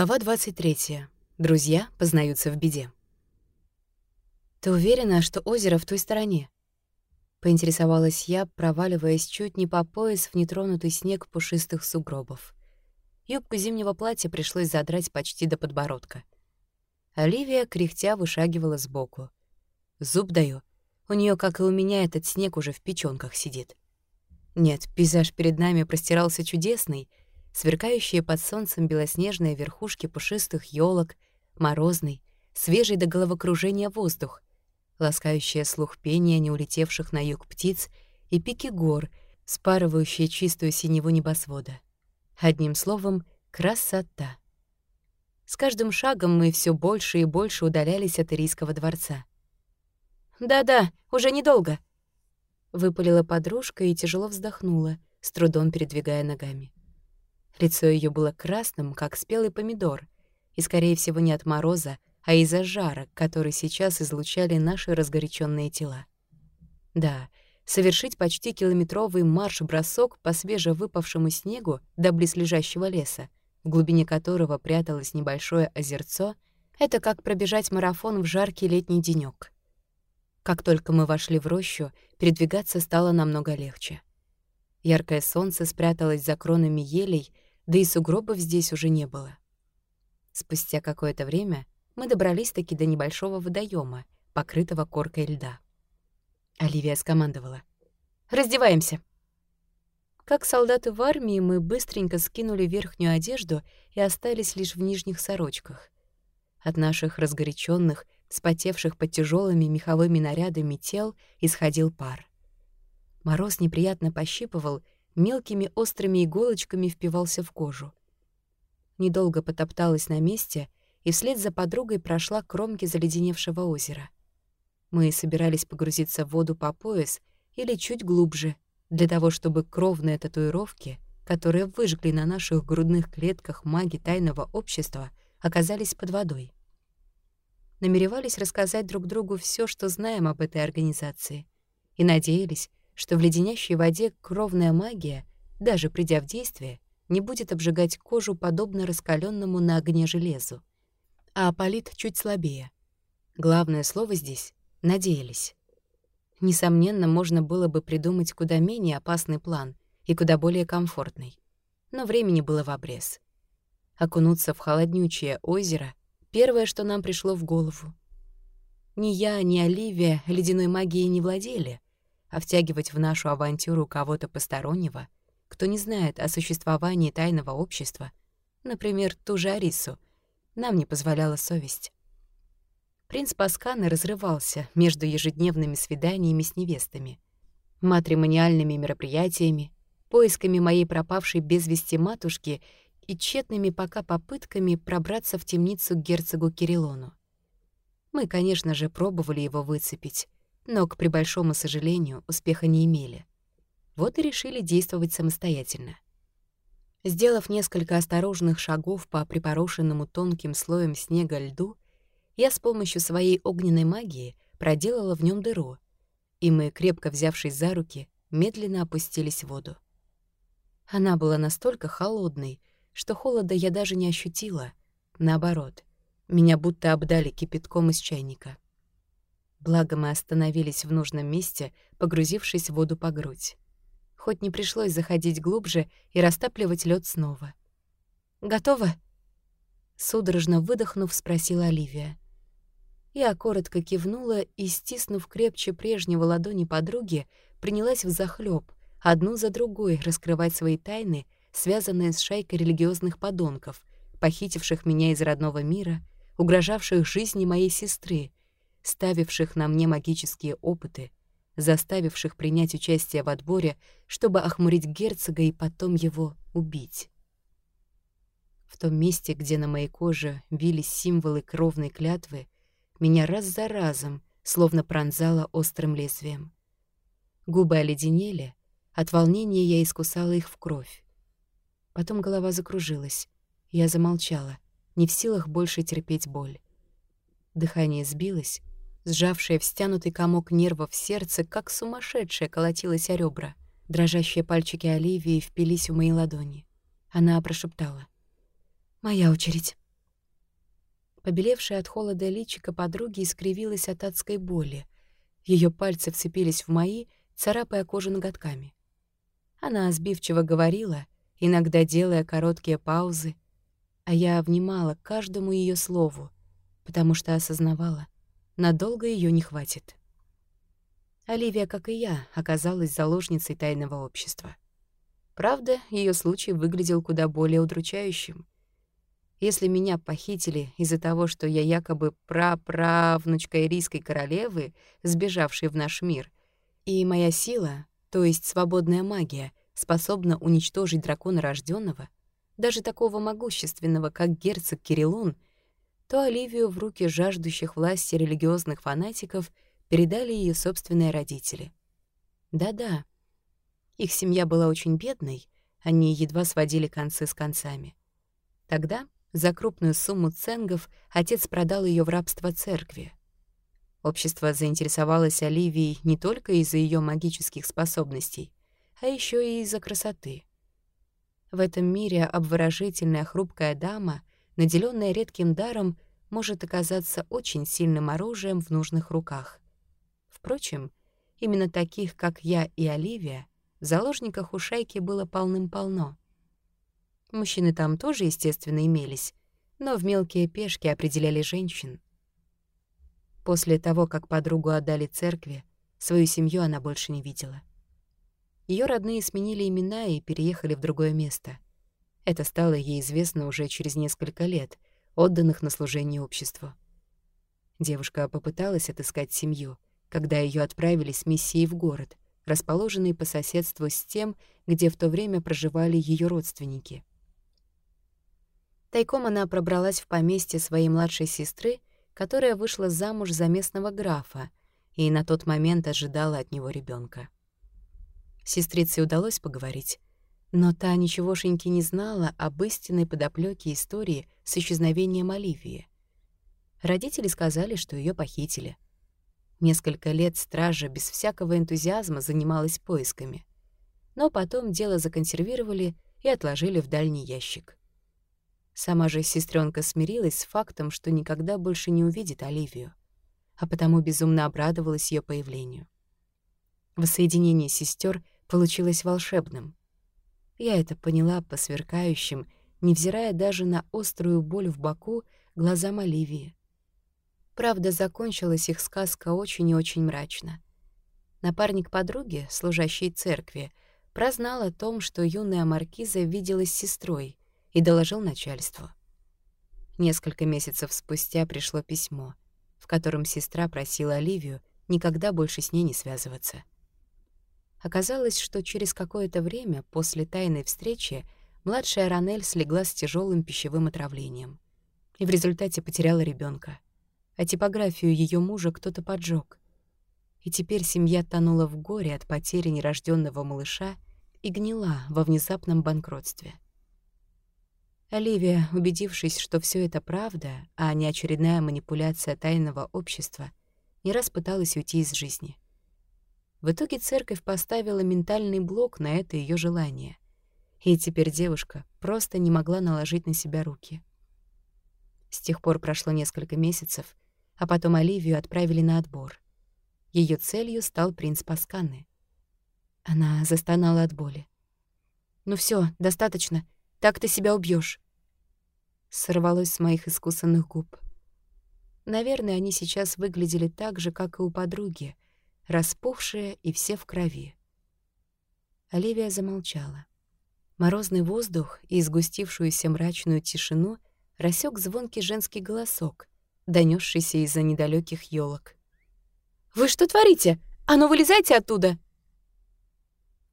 Глава 23. Друзья познаются в беде. «Ты уверена, что озеро в той стороне?» — поинтересовалась я, проваливаясь чуть не по пояс в нетронутый снег пушистых сугробов. Юбку зимнего платья пришлось задрать почти до подбородка. Оливия, кряхтя, вышагивала сбоку. Зуб даю. У нее, как и у меня, этот снег уже в печёнках сидит. Нет, пейзаж перед нами простирался чудесный — сверкающие под солнцем белоснежные верхушки пушистых елок, морозный, свежий до головокружения воздух, ласкающее слух пения не улетевших на юг птиц и пики гор, спарывающие чистую синеву небосвода. Одним словом, красота. С каждым шагом мы все больше и больше удалялись от Ирийского дворца. «Да-да, уже недолго», — выпалила подружка и тяжело вздохнула, с трудом передвигая ногами. Лицо ее было красным, как спелый помидор, и, скорее всего, не от мороза, а из-за жара, который сейчас излучали наши разгоряченные тела. Да, совершить почти километровый марш-бросок по свежевыпавшему снегу до близлежащего леса, в глубине которого пряталось небольшое озерцо, это как пробежать марафон в жаркий летний денёк. Как только мы вошли в рощу, передвигаться стало намного легче. Яркое солнце спряталось за кронами елей, да и сугробов здесь уже не было. Спустя какое-то время мы добрались-таки до небольшого водоема, покрытого коркой льда. Оливия скомандовала. «Раздеваемся!» Как солдаты в армии, мы быстренько скинули верхнюю одежду и остались лишь в нижних сорочках. От наших разгоряченных, спотевших под тяжелыми меховыми нарядами тел исходил пар. Мороз неприятно пощипывал, мелкими острыми иголочками впивался в кожу. Недолго потопталась на месте и вслед за подругой прошла к кромке заледеневшего озера. Мы собирались погрузиться в воду по пояс или чуть глубже, для того чтобы кровные татуировки, которые выжгли на наших грудных клетках маги тайного общества, оказались под водой. Намеревались рассказать друг другу все, что знаем об этой организации, и надеялись, что в леденящей воде кровная магия, даже придя в действие, не будет обжигать кожу подобно раскаленному на огне железу. А опалит чуть слабее. Главное слово здесь — «надеялись». Несомненно, можно было бы придумать куда менее опасный план и куда более комфортный. Но времени было в обрез. Окунуться в холоднючее озеро — первое, что нам пришло в голову. Ни я, ни Оливия ледяной магией не владели — а втягивать в нашу авантюру кого-то постороннего, кто не знает о существовании тайного общества, например, ту же Арису, нам не позволяла совесть. Принц Пасканы разрывался между ежедневными свиданиями с невестами, матримониальными мероприятиями, поисками моей пропавшей без вести матушки и тщетными пока попытками пробраться в темницу к герцогу Кириллону. Мы, конечно же, пробовали его выцепить, но, к прибольшому сожалению, успеха не имели. Вот и решили действовать самостоятельно. Сделав несколько осторожных шагов по припорошенному тонким слоем снега льду, я с помощью своей огненной магии проделала в нем дыру, и мы, крепко взявшись за руки, медленно опустились в воду. Она была настолько холодной, что холода я даже не ощутила. Наоборот, меня будто обдали кипятком из чайника. Благо мы остановились в нужном месте, погрузившись в воду по грудь. Хоть не пришлось заходить глубже и растапливать лед снова. «Готово?» Судорожно выдохнув, спросила Оливия. Я коротко кивнула и, стиснув крепче прежнего ладони подруги, принялась взахлёб, одну за другой раскрывать свои тайны, связанные с шайкой религиозных подонков, похитивших меня из родного мира, угрожавших жизни моей сестры, ставивших на мне магические опыты, заставивших принять участие в отборе, чтобы охмурить герцога и потом его убить. В том месте, где на моей коже вились символы кровной клятвы, меня раз за разом словно пронзало острым лезвием. Губы оледенели, от волнения я искусала их в кровь. Потом голова закружилась, я замолчала, не в силах больше терпеть боль. Дыхание сбилось, Сжавшее в стянутый комок нервов сердце, как сумасшедшее, колотилось о ребра. Дрожащие пальчики Оливии впились в мои ладони. Она прошептала. «Моя очередь». Побелевшая от холода личико подруги искривилась от адской боли. Ее пальцы вцепились в мои, царапая кожу ноготками. Она сбивчиво говорила, иногда делая короткие паузы, а я внимала каждому ее слову, потому что осознавала, надолго ее не хватит. Оливия, как и я, оказалась заложницей тайного общества. Правда, ее случай выглядел куда более удручающим. Если меня похитили из-за того, что я якобы праправнучка ирийской королевы, сбежавшей в наш мир, и моя сила, то есть свободная магия, способна уничтожить дракона рожденного, даже такого могущественного, как герцог Кириллон, то Оливию в руки жаждущих власти религиозных фанатиков — передали ее собственные родители. Да-да, их семья была очень бедной, они едва сводили концы с концами. Тогда за крупную сумму ценгов отец продал ее в рабство церкви. Общество заинтересовалось Оливией не только из-за ее магических способностей, а еще и из-за красоты. В этом мире обворожительная хрупкая дама, наделенная редким даром, может оказаться очень сильным оружием в нужных руках. Впрочем, именно таких, как я и Оливия, в заложниках у шайки было полным-полно. Мужчины там тоже, естественно, имелись, но в мелкие пешки определяли женщин. После того, как подругу отдали церкви, свою семью она больше не видела. Ее родные сменили имена и переехали в другое место. Это стало ей известно уже через несколько лет, отданных на служение обществу. Девушка попыталась отыскать семью — когда ее отправили с миссией в город, расположенный по соседству с тем, где в то время проживали ее родственники. Тайком она пробралась в поместье своей младшей сестры, которая вышла замуж за местного графа и на тот момент ожидала от него ребенка. Сестрице удалось поговорить, но та ничегошеньки не знала об истинной подоплёке истории с исчезновением Оливии. Родители сказали, что ее похитили — Несколько лет стража без всякого энтузиазма занималась поисками. Но потом дело законсервировали и отложили в дальний ящик. Сама же сестренка смирилась с фактом, что никогда больше не увидит Оливию, а потому безумно обрадовалась ее появлению. Воссоединение сестер получилось волшебным. Я это поняла по сверкающим, невзирая даже на острую боль в боку, глазам Оливии. Правда, закончилась их сказка очень и очень мрачно. Напарник подруги, служащий церкви, прознал о том, что юная маркиза виделась с сестрой и доложил начальству. Несколько месяцев спустя пришло письмо, в котором сестра просила Оливию никогда больше с ней не связываться. Оказалось, что через какое-то время после тайной встречи младшая Ранель слегла с тяжелым пищевым отравлением и в результате потеряла ребенка а типографию ее мужа кто-то поджег. И теперь семья тонула в горе от потери нерожденного малыша и гнила во внезапном банкротстве. Оливия, убедившись, что все это правда, а не очередная манипуляция тайного общества, не раз пыталась уйти из жизни. В итоге церковь поставила ментальный блок на это ее желание, и теперь девушка просто не могла наложить на себя руки. С тех пор прошло несколько месяцев, а потом Оливию отправили на отбор. Ее целью стал принц Пасканы. Она застонала от боли. «Ну все, достаточно. Так ты себя убьешь. Сорвалось с моих искусанных губ. Наверное, они сейчас выглядели так же, как и у подруги, распухшие и все в крови. Оливия замолчала. Морозный воздух и сгустившуюся мрачную тишину рассек звонкий женский голосок, донесшийся из-за недалеких елок. «Вы что творите? А ну, вылезайте оттуда!»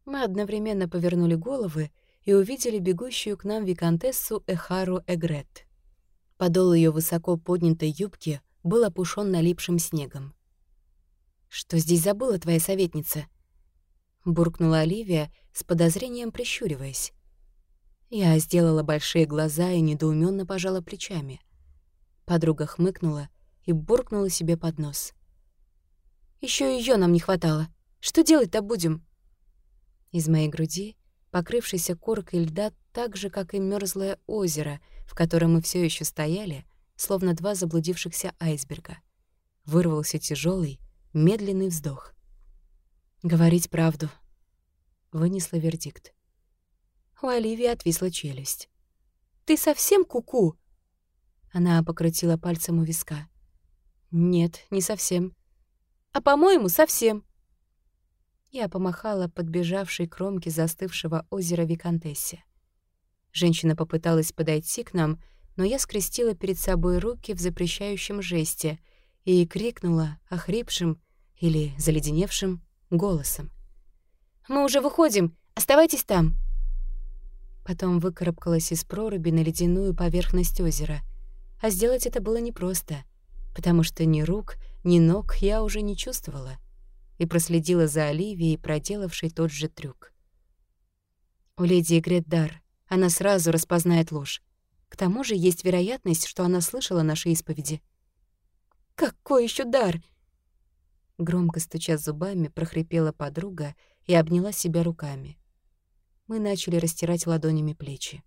Мы одновременно повернули головы и увидели бегущую к нам виконтессу Эхару Эгрет. Подол ее высоко поднятой юбки был опушен налипшим снегом. «Что здесь забыла твоя советница?» — буркнула Оливия, с подозрением прищуриваясь. Я сделала большие глаза и недоуменно пожала плечами. Подруга хмыкнула и буркнула себе под нос. Еще ее нам не хватало. Что делать-то будем?» Из моей груди, покрывшейся коркой льда так же, как и мерзлое озеро, в котором мы все еще стояли, словно два заблудившихся айсберга. Вырвался тяжелый, медленный вздох. «Говорить правду», — вынесла вердикт. У Оливии отвисла челюсть. «Ты совсем куку?» -ку Она покрутила пальцем у виска. «Нет, не совсем». «А, по-моему, совсем». Я помахала подбежавшей кромке застывшего озера Викантессе. Женщина попыталась подойти к нам, но я скрестила перед собой руки в запрещающем жесте и крикнула охрипшим или заледеневшим голосом. «Мы уже выходим! Оставайтесь там!» Потом выкарабкалась из проруби на ледяную поверхность озера. А сделать это было непросто, потому что ни рук, ни ног я уже не чувствовала, и проследила за Оливией, проделавшей тот же трюк. У леди Игрет она сразу распознает ложь. К тому же есть вероятность, что она слышала наши исповеди. «Какой еще дар?» Громко стуча зубами, прохрипела подруга и обняла себя руками. Мы начали растирать ладонями плечи.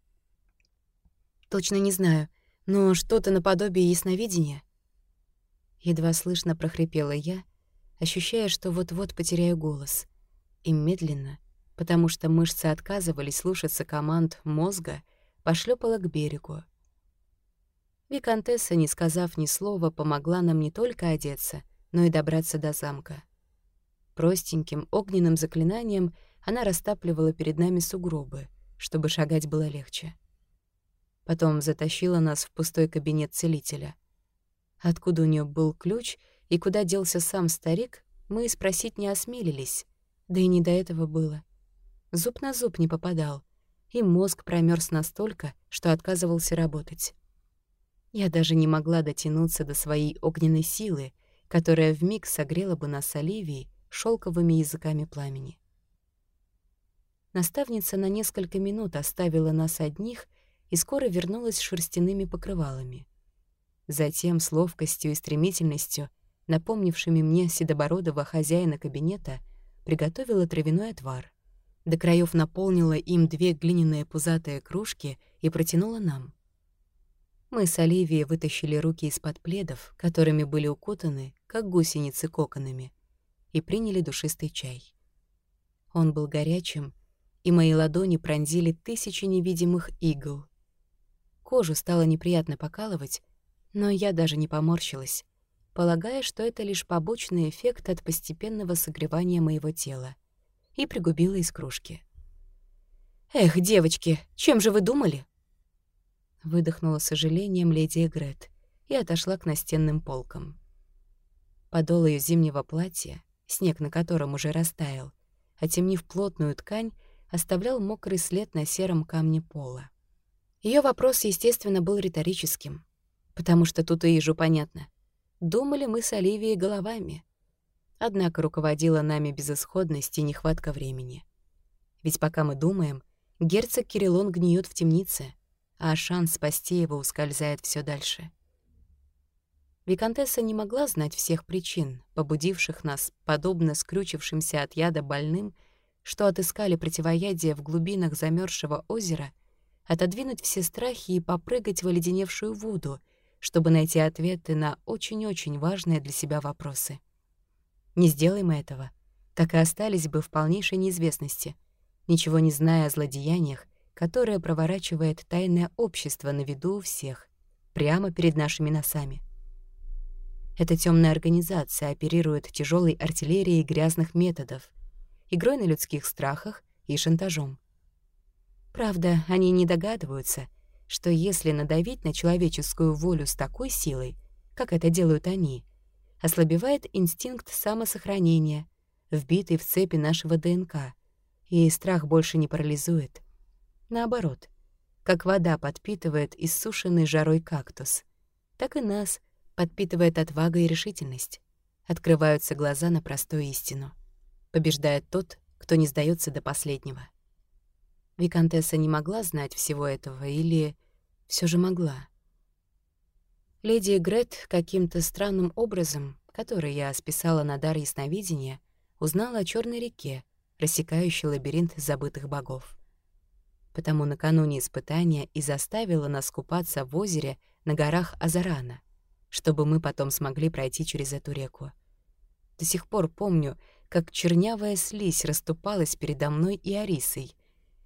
«Точно не знаю, но что-то наподобие ясновидения». Едва слышно прохрипела я, ощущая, что вот-вот потеряю голос. И медленно, потому что мышцы отказывались слушаться команд мозга, пошлепала к берегу. Викантесса, не сказав ни слова, помогла нам не только одеться, но и добраться до замка. Простеньким огненным заклинанием она растапливала перед нами сугробы, чтобы шагать было легче. Потом затащила нас в пустой кабинет целителя. Откуда у нее был ключ и куда делся сам старик, мы спросить не осмелились, да и не до этого было. Зуб на зуб не попадал, и мозг промерз настолько, что отказывался работать. Я даже не могла дотянуться до своей огненной силы, которая вмиг согрела бы нас с Оливией шелковыми языками пламени. Наставница на несколько минут оставила нас одних и скоро вернулась с шерстяными покрывалами. Затем с ловкостью и стремительностью, напомнившими мне седобородого хозяина кабинета, приготовила травяной отвар. До краев наполнила им две глиняные пузатые кружки и протянула нам. Мы с Оливией вытащили руки из-под пледов, которыми были укутаны, как гусеницы коконами, и приняли душистый чай. Он был горячим, и мои ладони пронзили тысячи невидимых игл. Кожу стало неприятно покалывать, но я даже не поморщилась, полагая, что это лишь побочный эффект от постепенного согревания моего тела, и пригубила из кружки. «Эх, девочки, чем же вы думали?» Выдохнула сожалением леди Эгрет и отошла к настенным полкам. Подол ее зимнего платья, снег на котором уже растаял, отемнив плотную ткань, оставлял мокрый след на сером камне пола. Ее вопрос, естественно, был риторическим, потому что тут и ежу понятно. Думали мы с Оливией головами. Однако руководила нами безысходность и нехватка времени. Ведь пока мы думаем, герцог Кириллон гниет в темнице, а шанс спасти его ускользает все дальше. Викантесса не могла знать всех причин, побудивших нас, подобно скрючившимся от яда больным, что отыскали противоядие в глубинах замерзшего озера, отодвинуть все страхи и попрыгать в оледеневшую воду, чтобы найти ответы на очень-очень важные для себя вопросы. Не сделаем мы этого, так и остались бы в полнейшей неизвестности, ничего не зная о злодеяниях, которое проворачивает тайное общество на виду у всех, прямо перед нашими носами. Эта темная организация оперирует тяжелой артиллерией грязных методов, игрой на людских страхах и шантажом. Правда, они не догадываются, что если надавить на человеческую волю с такой силой, как это делают они, ослабевает инстинкт самосохранения, вбитый в цепи нашего ДНК, и страх больше не парализует. Наоборот, как вода подпитывает иссушенный жарой кактус, так и нас подпитывает отвага и решительность. Открываются глаза на простую истину. Побеждает тот, кто не сдается до последнего. Викантесса не могла знать всего этого или все же могла. Леди Грет каким-то странным образом, который я списала на дар ясновидения, узнала о черной реке, рассекающей лабиринт забытых богов. Потому накануне испытания и заставила нас купаться в озере на горах Азарана, чтобы мы потом смогли пройти через эту реку. До сих пор помню, как чернявая слизь расступалась передо мной и Арисой,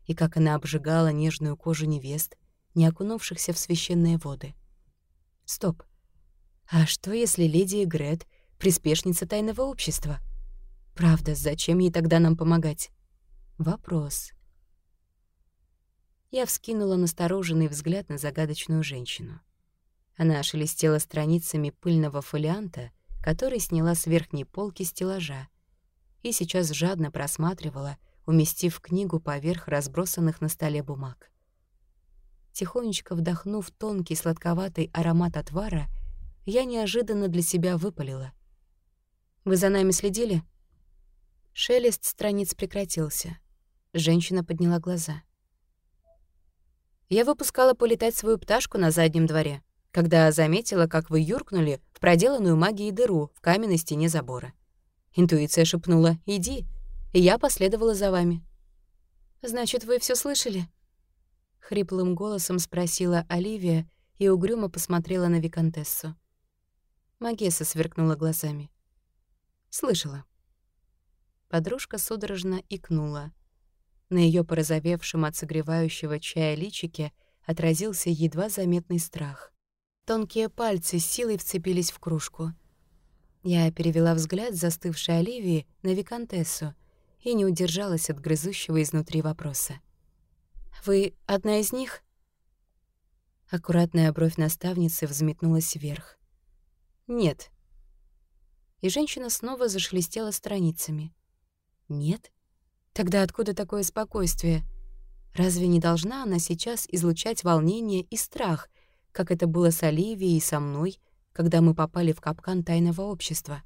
и как она обжигала нежную кожу невест, не окунувшихся в священные воды. Стоп. А что, если леди Грет — приспешница тайного общества? Правда, зачем ей тогда нам помогать? Вопрос. Я вскинула настороженный взгляд на загадочную женщину. Она шелестела страницами пыльного фолианта, который сняла с верхней полки стеллажа, и сейчас жадно просматривала, уместив книгу поверх разбросанных на столе бумаг. Тихонечко вдохнув тонкий сладковатый аромат отвара, я неожиданно для себя выпалила. «Вы за нами следили?» Шелест страниц прекратился. Женщина подняла глаза. «Я выпускала полетать свою пташку на заднем дворе, когда заметила, как вы юркнули в проделанную магией дыру в каменной стене забора. Интуиция шепнула «Иди», и я последовала за вами. «Значит, вы все слышали?» Хриплым голосом спросила Оливия и угрюмо посмотрела на Викантессу. Магесса сверкнула глазами. «Слышала». Подружка судорожно икнула. На ее порозовевшем от согревающего чая личике отразился едва заметный страх. Тонкие пальцы с силой вцепились в кружку. Я перевела взгляд застывшей Оливии на Викантессу и не удержалась от грызущего изнутри вопроса. «Вы одна из них?» Аккуратная бровь наставницы взметнулась вверх. «Нет». И женщина снова зашелестела страницами. «Нет? Тогда откуда такое спокойствие? Разве не должна она сейчас излучать волнение и страх, как это было с Оливией и со мной, когда мы попали в капкан тайного общества?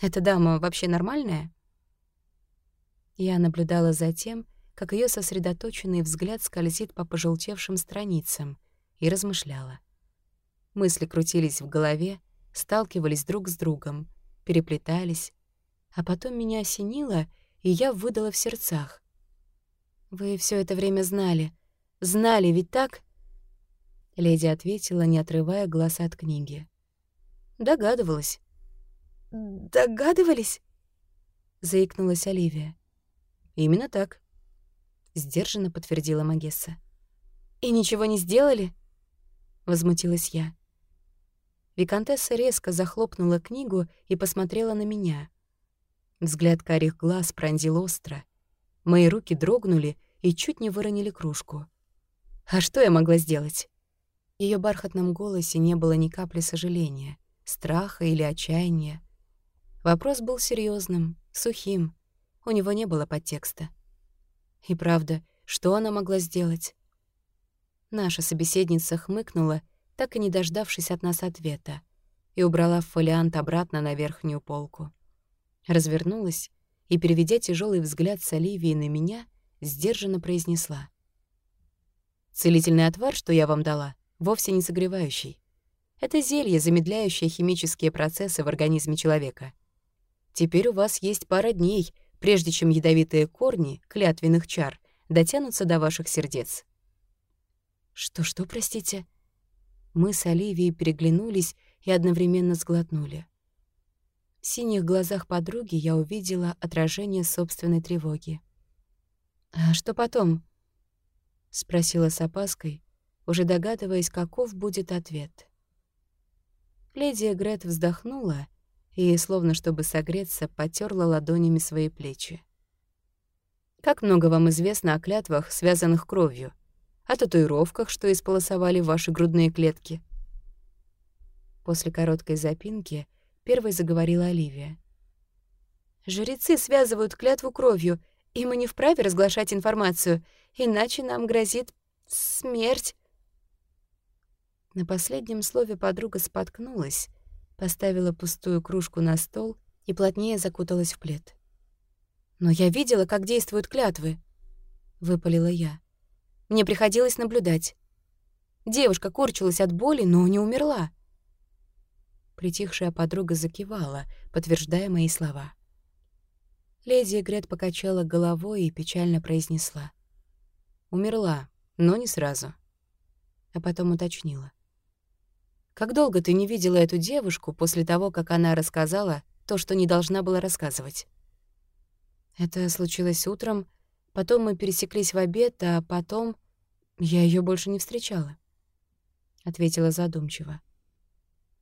Эта дама вообще нормальная?» Я наблюдала за тем, как ее сосредоточенный взгляд скользит по пожелтевшим страницам, и размышляла. Мысли крутились в голове, сталкивались друг с другом, переплетались, а потом меня осенило, и я выдала в сердцах. «Вы все это время знали. Знали, ведь так?» Леди ответила, не отрывая глаз от книги. «Догадывалась». «Догадывались?» — заикнулась Оливия. «Именно так», — сдержанно подтвердила Магесса. «И ничего не сделали?» — возмутилась я. Викантесса резко захлопнула книгу и посмотрела на меня. Взгляд карих глаз пронзил остро. Мои руки дрогнули и чуть не выронили кружку. А что я могла сделать? Её бархатном голосе не было ни капли сожаления, страха или отчаяния. Вопрос был серьезным, сухим, у него не было подтекста. И правда, что она могла сделать? Наша собеседница хмыкнула, так и не дождавшись от нас ответа, и убрала фолиант обратно на верхнюю полку. Развернулась и, переведя тяжелый взгляд с Оливии на меня, сдержанно произнесла. «Целительный отвар, что я вам дала, вовсе не согревающий. Это зелье, замедляющее химические процессы в организме человека. Теперь у вас есть пара дней, прежде чем ядовитые корни клятвенных чар дотянутся до ваших сердец. «Что-что, простите?» Мы с Оливией переглянулись и одновременно сглотнули. В синих глазах подруги я увидела отражение собственной тревоги. «А что потом?» — спросила с опаской, уже догадываясь, каков будет ответ. Леди Грет вздохнула и, словно чтобы согреться, потерла ладонями свои плечи. «Как много вам известно о клятвах, связанных кровью, о татуировках, что исполосовали ваши грудные клетки?» После короткой запинки первой заговорила Оливия. «Жрецы связывают клятву кровью, и мы не вправе разглашать информацию, иначе нам грозит смерть». На последнем слове подруга споткнулась, поставила пустую кружку на стол и плотнее закуталась в плед. «Но я видела, как действуют клятвы», — выпалила я. «Мне приходилось наблюдать. Девушка корчилась от боли, но не умерла». Притихшая подруга закивала, подтверждая мои слова. Леди Грет покачала головой и печально произнесла. «Умерла, но не сразу». А потом уточнила. Как долго ты не видела эту девушку после того, как она рассказала то, что не должна была рассказывать?» «Это случилось утром, потом мы пересеклись в обед, а потом я ее больше не встречала», — ответила задумчиво.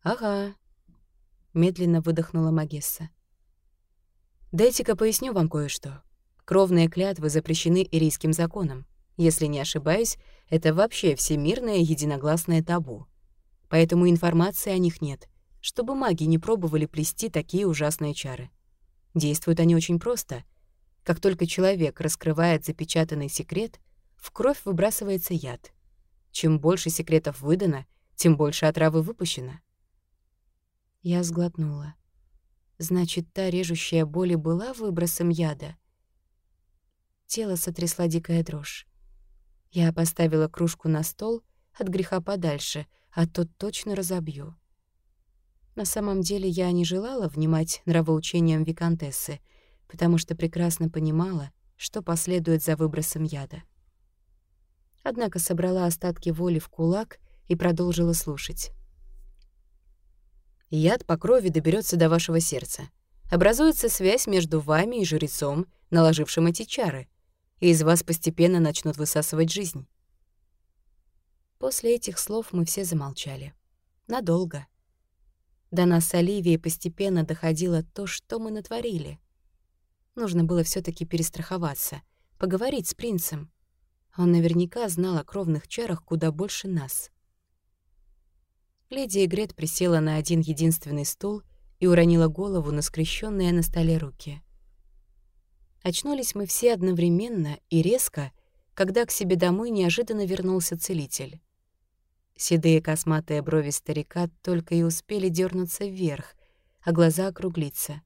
«Ага», — медленно выдохнула Магесса. «Дайте-ка поясню вам кое-что. Кровные клятвы запрещены ирийским законом. Если не ошибаюсь, это вообще всемирное единогласное табу. Поэтому информации о них нет, чтобы маги не пробовали плести такие ужасные чары. Действуют они очень просто. Как только человек раскрывает запечатанный секрет, в кровь выбрасывается яд. Чем больше секретов выдано, тем больше отравы выпущено. Я сглотнула. Значит, та режущая боль была выбросом яда? Тело сотрясла дикая дрожь. Я поставила кружку на стол от греха подальше, а тот точно разобью. На самом деле я не желала внимать нравоучениям виконтессы, потому что прекрасно понимала, что последует за выбросом яда. Однако собрала остатки воли в кулак и продолжила слушать. Яд по крови доберется до вашего сердца. Образуется связь между вами и жрецом, наложившим эти чары — и из вас постепенно начнут высасывать жизнь. После этих слов мы все замолчали. Надолго. До нас с Оливией постепенно доходило то, что мы натворили. Нужно было все таки перестраховаться, поговорить с принцем. Он наверняка знал о кровных чарах куда больше нас. Леди Игрет присела на один единственный стул и уронила голову на скрещенные на столе руки — Очнулись мы все одновременно и резко, когда к себе домой неожиданно вернулся целитель. Седые косматые брови старика только и успели дернуться вверх, а глаза округлиться.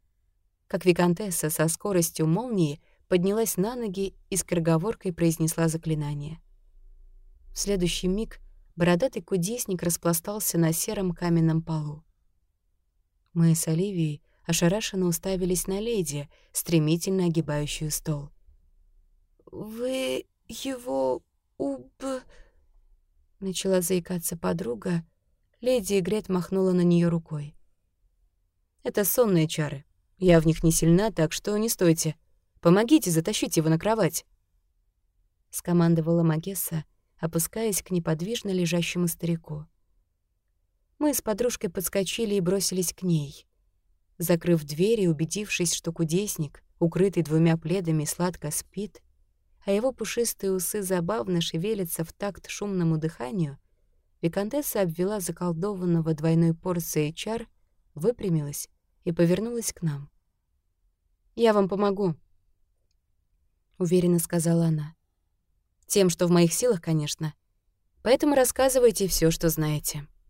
Как виконтесса со скоростью молнии поднялась на ноги и скороговоркой произнесла заклинание. В следующий миг бородатый кудесник распластался на сером каменном полу. Мы с Оливией ошарашенно уставились на леди, стремительно огибающую стол. «Вы его уб...» Начала заикаться подруга. Леди Игрет махнула на нее рукой. «Это сонные чары. Я в них не сильна, так что не стойте. Помогите затащить его на кровать!» Скомандовала Магесса, опускаясь к неподвижно лежащему старику. Мы с подружкой подскочили и бросились к ней. Закрыв дверь и убедившись, что кудесник, укрытый двумя пледами, сладко спит, а его пушистые усы забавно шевелятся в такт шумному дыханию, Викантесса обвела заколдованного двойной порцией чар, выпрямилась и повернулась к нам. «Я вам помогу», — уверенно сказала она. «Тем, что в моих силах, конечно. Поэтому рассказывайте все, что знаете».